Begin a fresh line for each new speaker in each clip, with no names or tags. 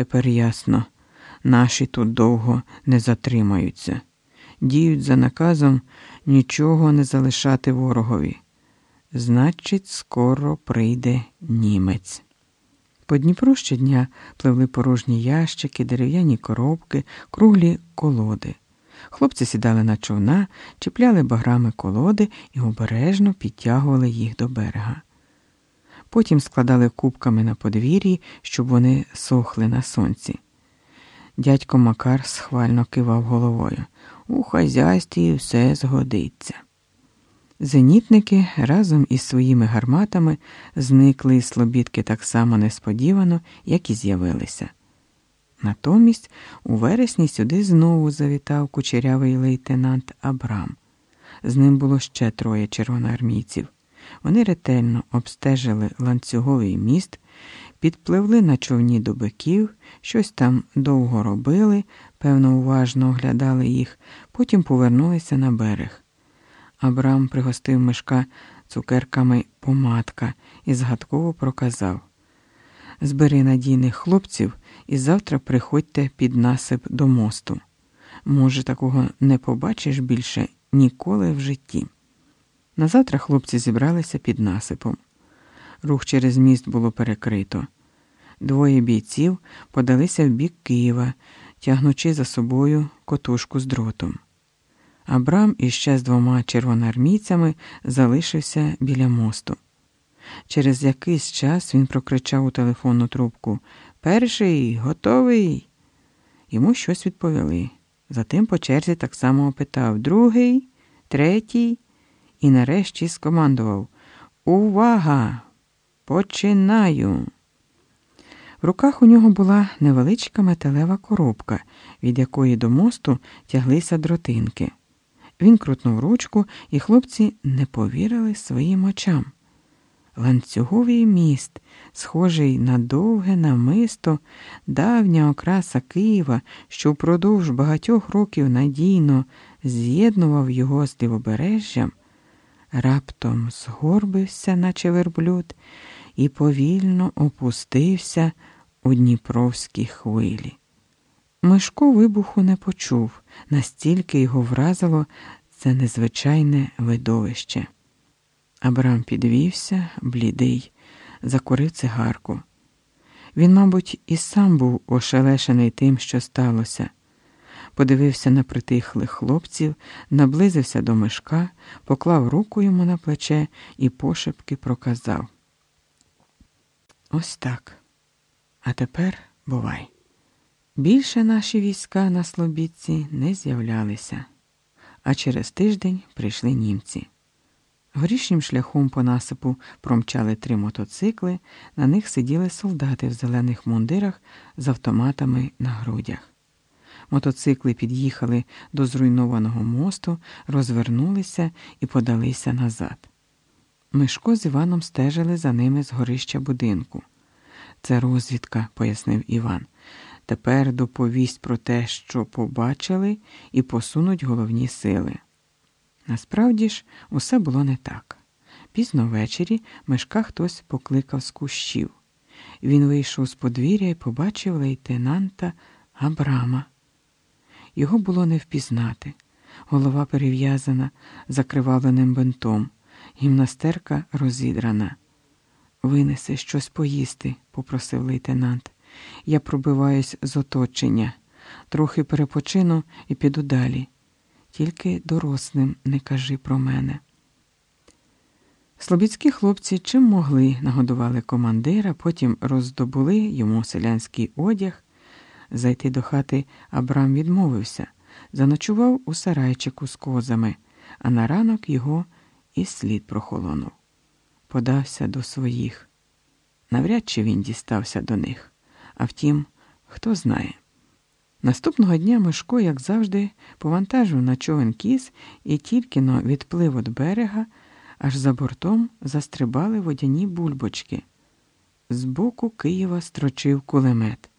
Тепер ясно, наші тут довго не затримаються. Діють за наказом нічого не залишати ворогові. Значить, скоро прийде німець. По Дніпру щодня пливли порожні ящики, дерев'яні коробки, круглі колоди. Хлопці сідали на човна, чіпляли баграми колоди і обережно підтягували їх до берега. Потім складали кубками на подвір'ї, щоб вони сохли на сонці. Дядько Макар схвально кивав головою. У хазяйстві все згодиться. Зенітники разом із своїми гарматами зникли із слобідки так само несподівано, як і з'явилися. Натомість у вересні сюди знову завітав кучерявий лейтенант Абрам. З ним було ще троє червоноармійців. Вони ретельно обстежили ланцюговий міст, підпливли на човні до биків, щось там довго робили, певно, уважно оглядали їх, потім повернулися на берег. Абрам пригостив мишка цукерками помадка і згадково проказав Збери надійних хлопців і завтра приходьте під насип до мосту. Може, такого не побачиш більше ніколи в житті. Назавтра хлопці зібралися під насипом. Рух через міст було перекрито. Двоє бійців подалися в бік Києва, тягнучи за собою котушку з дротом. Абрам іще з двома червоноармійцями залишився біля мосту. Через якийсь час він прокричав у телефонну трубку Перший, готовий. Йому щось відповіли. Затим по черзі так само опитав другий, третій і нарешті скомандував Увага! Починаю! В руках у нього була невеличка металева коробка, від якої до мосту тяглися дротинки. Він крутнув ручку, і хлопці не повірили своїм очам. Ланцюговий міст, схожий на довге намисто, давня окраса Києва, що впродовж багатьох років надійно з'єднував його з лівобережжям, раптом згорбився, наче верблюд, і повільно опустився у Дніпровській хвилі. Мишко вибуху не почув, настільки його вразило це незвичайне видовище. Абрам підвівся, блідий, закурив цигарку. Він, мабуть, і сам був ошелешений тим, що сталося. Подивився на притихлих хлопців, наблизився до мишка, поклав руку йому на плече і пошепки проказав. Ось так. А тепер бувай. Більше наші війська на Слобідці не з'являлися, а через тиждень прийшли німці. Горішнім шляхом по насипу промчали три мотоцикли, на них сиділи солдати в зелених мундирах з автоматами на грудях. Мотоцикли під'їхали до зруйнованого мосту, розвернулися і подалися назад. Мишко з Іваном стежили за ними з горища будинку. Це розвідка, пояснив Іван. Тепер доповість про те, що побачили, і посунуть головні сили. Насправді ж, усе було не так. Пізно ввечері мешка хтось покликав з кущів. Він вийшов з подвір'я і побачив лейтенанта Абрама. Його було не впізнати. Голова перев'язана закривавленим бинтом, гімнастерка розідрана. Винеси щось поїсти, попросив лейтенант. Я пробиваюсь з оточення, трохи перепочину і піду далі. Тільки дорослим не кажи про мене. Слобідські хлопці чим могли нагодували командира, потім роздобули йому селянський одяг. Зайти до хати Абрам відмовився, заночував у сарайчику з козами, а на ранок його і слід прохолонув. Подався до своїх. Навряд чи він дістався до них. А втім, хто знає. Наступного дня Мишко, як завжди, повантажив на човен кіз і тільки но відплив від берега, аж за бортом застрибали водяні бульбочки. Збоку Києва строчив кулемет.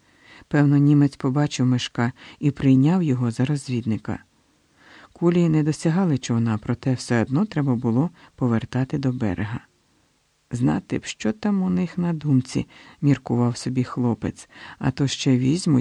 Певно, німець побачив мешка і прийняв його за розвідника. Кулі не досягали човна, проте все одно треба було повертати до берега. Знати б, що там у них на думці, міркував собі хлопець, а то ще візьмуть